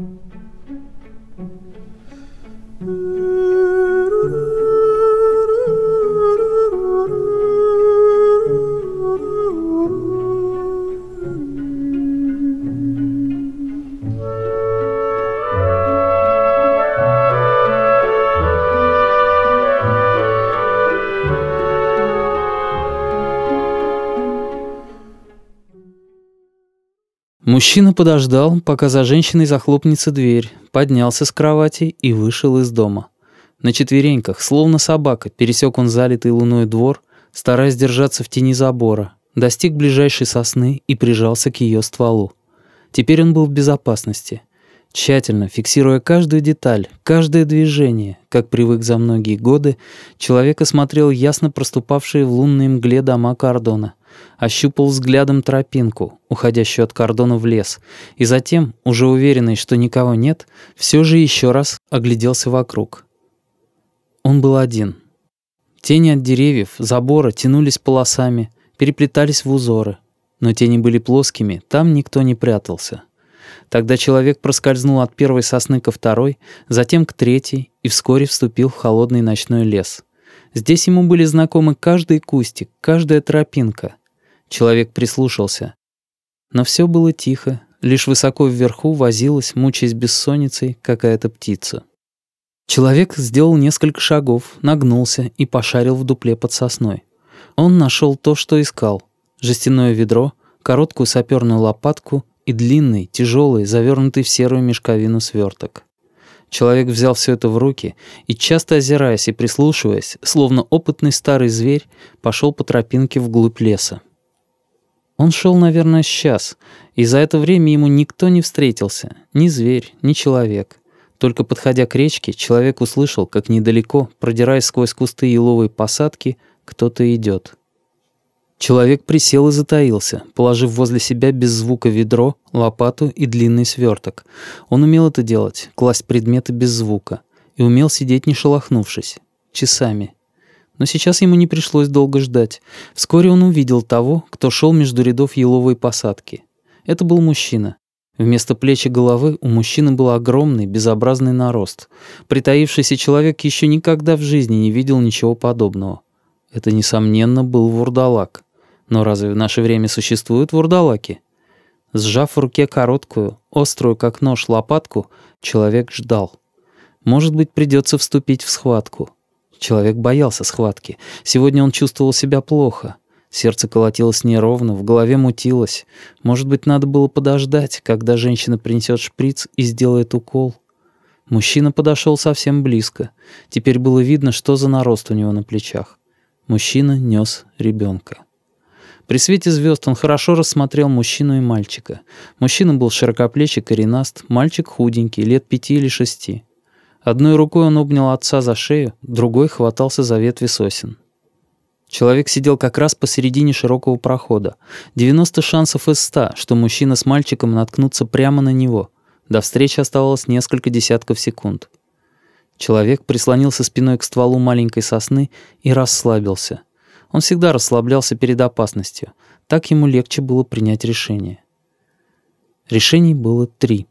Thank mm -hmm. you. Мужчина подождал, пока за женщиной захлопнется дверь, поднялся с кровати и вышел из дома. На четвереньках, словно собака, пересек он залитый луной двор, стараясь держаться в тени забора, достиг ближайшей сосны и прижался к ее стволу. Теперь он был в безопасности. Тщательно фиксируя каждую деталь, каждое движение, как привык за многие годы, человек осмотрел ясно проступавшие в лунной мгле дома Кардона ощупал взглядом тропинку, уходящую от кордона в лес, и затем, уже уверенный, что никого нет, все же еще раз огляделся вокруг. Он был один. Тени от деревьев, забора тянулись полосами, переплетались в узоры. Но тени были плоскими, там никто не прятался. Тогда человек проскользнул от первой сосны ко второй, затем к третьей и вскоре вступил в холодный ночной лес. Здесь ему были знакомы каждый кустик, каждая тропинка. Человек прислушался. Но все было тихо, лишь высоко вверху возилась, мучаясь бессонницей, какая-то птица. Человек сделал несколько шагов, нагнулся и пошарил в дупле под сосной. Он нашел то, что искал. Жестяное ведро, короткую саперную лопатку и длинный, тяжелый, завернутый в серую мешковину сверток. Человек взял все это в руки и, часто озираясь и прислушиваясь, словно опытный старый зверь, пошел по тропинке вглубь леса. Он шел, наверное, час, и за это время ему никто не встретился, ни зверь, ни человек. Только подходя к речке, человек услышал, как недалеко, продираясь сквозь кусты еловой посадки, кто-то идет. Человек присел и затаился, положив возле себя без звука ведро, лопату и длинный сверток. Он умел это делать, класть предметы без звука, и умел сидеть не шелохнувшись, часами. Но сейчас ему не пришлось долго ждать. Вскоре он увидел того, кто шел между рядов еловой посадки. Это был мужчина. Вместо плеч и головы у мужчины был огромный, безобразный нарост. Притаившийся человек еще никогда в жизни не видел ничего подобного. Это, несомненно, был вурдалак. Но разве в наше время существуют вурдалаки? Сжав в руке короткую, острую как нож лопатку, человек ждал. Может быть, придется вступить в схватку. Человек боялся схватки. Сегодня он чувствовал себя плохо. Сердце колотилось неровно, в голове мутилось. Может быть, надо было подождать, когда женщина принесет шприц и сделает укол. Мужчина подошел совсем близко. Теперь было видно, что за нарост у него на плечах. Мужчина нес ребенка. При свете звезд он хорошо рассмотрел мужчину и мальчика. Мужчина был широкоплечий, коренаст, мальчик худенький, лет пяти или шести. Одной рукой он обнял отца за шею, другой хватался за ветви сосен. Человек сидел как раз посередине широкого прохода. 90 шансов из 100, что мужчина с мальчиком наткнутся прямо на него. До встречи оставалось несколько десятков секунд. Человек прислонился спиной к стволу маленькой сосны и расслабился. Он всегда расслаблялся перед опасностью. Так ему легче было принять решение. Решений было три.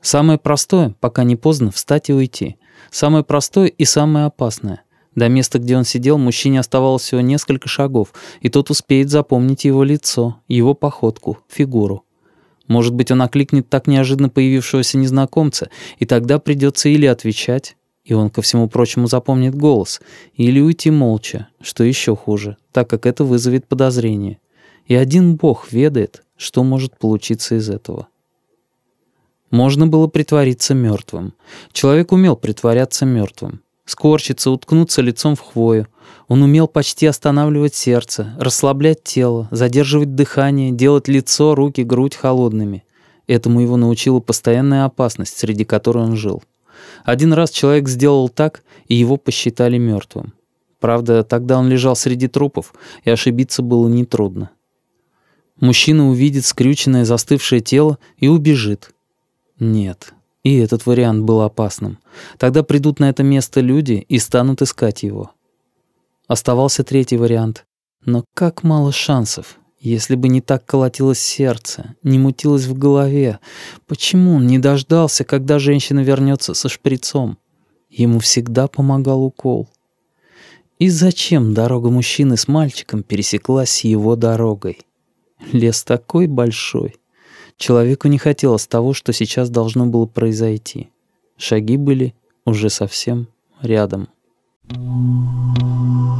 Самое простое, пока не поздно, встать и уйти. Самое простое и самое опасное. До места, где он сидел, мужчине оставалось всего несколько шагов, и тот успеет запомнить его лицо, его походку, фигуру. Может быть, он окликнет так неожиданно появившегося незнакомца, и тогда придется или отвечать, и он, ко всему прочему, запомнит голос, или уйти молча, что еще хуже, так как это вызовет подозрение. И один бог ведает, что может получиться из этого. Можно было притвориться мертвым. Человек умел притворяться мертвым. Скорчиться, уткнуться лицом в хвою. Он умел почти останавливать сердце, расслаблять тело, задерживать дыхание, делать лицо, руки, грудь холодными. Этому его научила постоянная опасность, среди которой он жил. Один раз человек сделал так, и его посчитали мертвым. Правда, тогда он лежал среди трупов, и ошибиться было нетрудно. Мужчина увидит скрюченное застывшее тело и убежит. Нет, и этот вариант был опасным. Тогда придут на это место люди и станут искать его. Оставался третий вариант. Но как мало шансов. Если бы не так колотилось сердце, не мутилось в голове, почему он не дождался, когда женщина вернется со шприцом? Ему всегда помогал укол. И зачем дорога мужчины с мальчиком пересеклась с его дорогой? Лес такой большой. Человеку не хотелось того, что сейчас должно было произойти. Шаги были уже совсем рядом. Thank you.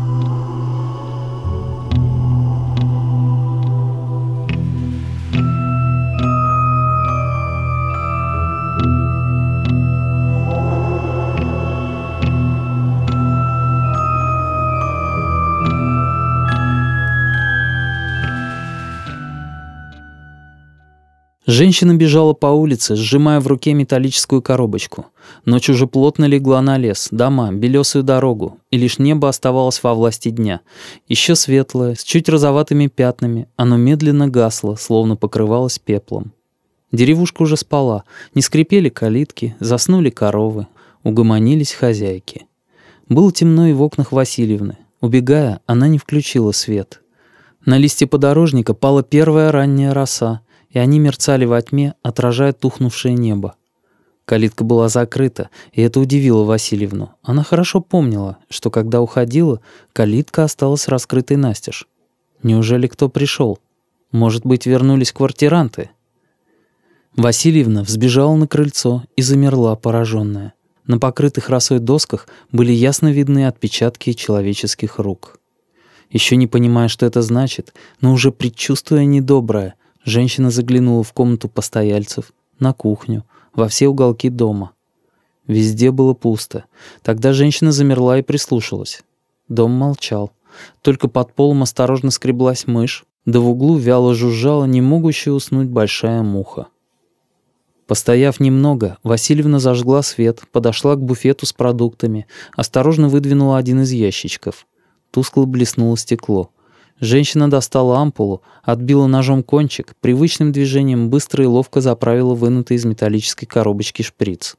Женщина бежала по улице, сжимая в руке металлическую коробочку. Ночь уже плотно легла на лес, дома, белесую дорогу, и лишь небо оставалось во власти дня. Еще светлое, с чуть розоватыми пятнами, оно медленно гасло, словно покрывалось пеплом. Деревушка уже спала, не скрипели калитки, заснули коровы, угомонились хозяйки. Было темно и в окнах Васильевны. Убегая, она не включила свет. На листе подорожника пала первая ранняя роса — и они мерцали во тьме, отражая тухнувшее небо. Калитка была закрыта, и это удивило Васильевну. Она хорошо помнила, что когда уходила, калитка осталась раскрытой настежь. Неужели кто пришел? Может быть, вернулись квартиранты? Васильевна взбежала на крыльцо и замерла, пораженная. На покрытых росой досках были ясно видны отпечатки человеческих рук. Еще не понимая, что это значит, но уже предчувствуя недоброе, Женщина заглянула в комнату постояльцев, на кухню, во все уголки дома. Везде было пусто. Тогда женщина замерла и прислушалась. Дом молчал. Только под полом осторожно скреблась мышь, да в углу вяло жужжала не уснуть большая муха. Постояв немного, Васильевна зажгла свет, подошла к буфету с продуктами, осторожно выдвинула один из ящичков. Тускло блеснуло стекло. Женщина достала ампулу, отбила ножом кончик, привычным движением быстро и ловко заправила вынутый из металлической коробочки шприц.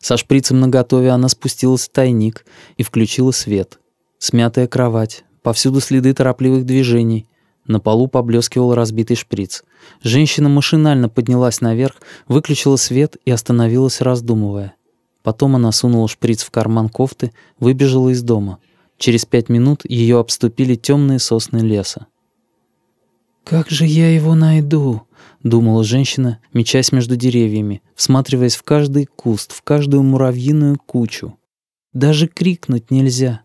Со шприцем наготове она спустилась в тайник и включила свет. Смятая кровать, повсюду следы торопливых движений. На полу поблескивал разбитый шприц. Женщина машинально поднялась наверх, выключила свет и остановилась, раздумывая. Потом она сунула шприц в карман кофты, выбежала из дома — Через пять минут ее обступили темные сосны леса. «Как же я его найду?» — думала женщина, мечась между деревьями, всматриваясь в каждый куст, в каждую муравьиную кучу. «Даже крикнуть нельзя».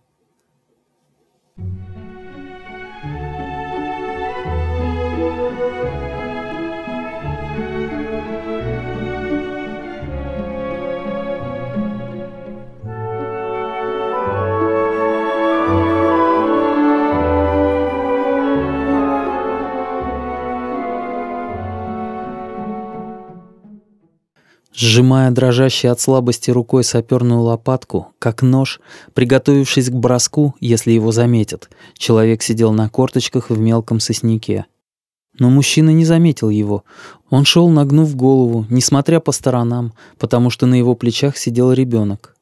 Сжимая дрожащей от слабости рукой саперную лопатку, как нож, приготовившись к броску, если его заметят, человек сидел на корточках в мелком сосняке. Но мужчина не заметил его. Он шел, нагнув голову, несмотря по сторонам, потому что на его плечах сидел ребенок.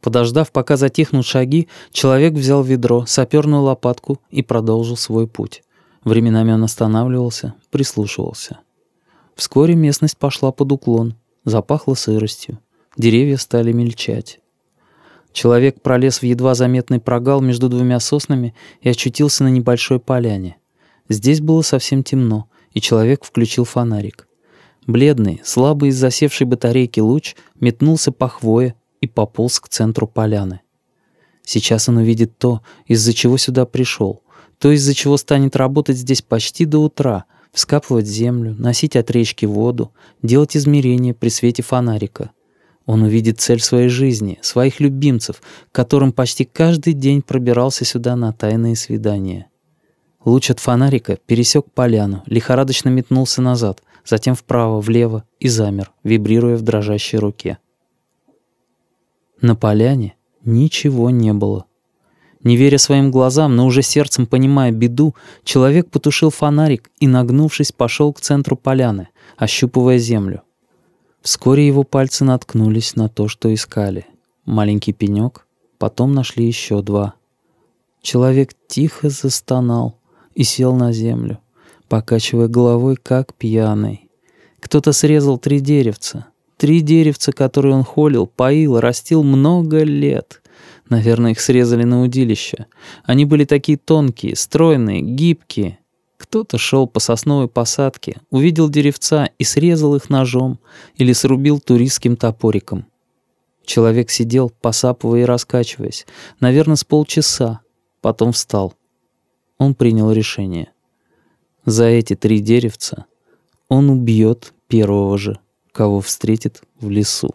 Подождав, пока затихнут шаги, человек взял ведро, саперную лопатку и продолжил свой путь. Временами он останавливался, прислушивался. Вскоре местность пошла под уклон — Запахло сыростью. Деревья стали мельчать. Человек пролез в едва заметный прогал между двумя соснами и очутился на небольшой поляне. Здесь было совсем темно, и человек включил фонарик. Бледный, слабый из засевшей батарейки луч метнулся по хвое и пополз к центру поляны. Сейчас он увидит то, из-за чего сюда пришел, то, из-за чего станет работать здесь почти до утра, вскапывать землю, носить от речки воду, делать измерения при свете фонарика. Он увидит цель своей жизни, своих любимцев, которым почти каждый день пробирался сюда на тайные свидания. Луч от фонарика пересек поляну, лихорадочно метнулся назад, затем вправо, влево и замер, вибрируя в дрожащей руке. На поляне ничего не было. Не веря своим глазам, но уже сердцем понимая беду, человек потушил фонарик и, нагнувшись, пошел к центру поляны, ощупывая землю. Вскоре его пальцы наткнулись на то, что искали. Маленький пенек, потом нашли еще два. Человек тихо застонал и сел на землю. покачивая головой, как пьяный. Кто-то срезал три деревца. Три деревца, которые он холил, поил, растил много лет. Наверное, их срезали на удилище. Они были такие тонкие, стройные, гибкие. Кто-то шел по сосновой посадке, увидел деревца и срезал их ножом или срубил туристским топориком. Человек сидел, посапывая и раскачиваясь, наверное, с полчаса, потом встал. Он принял решение. За эти три деревца он убьет первого же, кого встретит в лесу.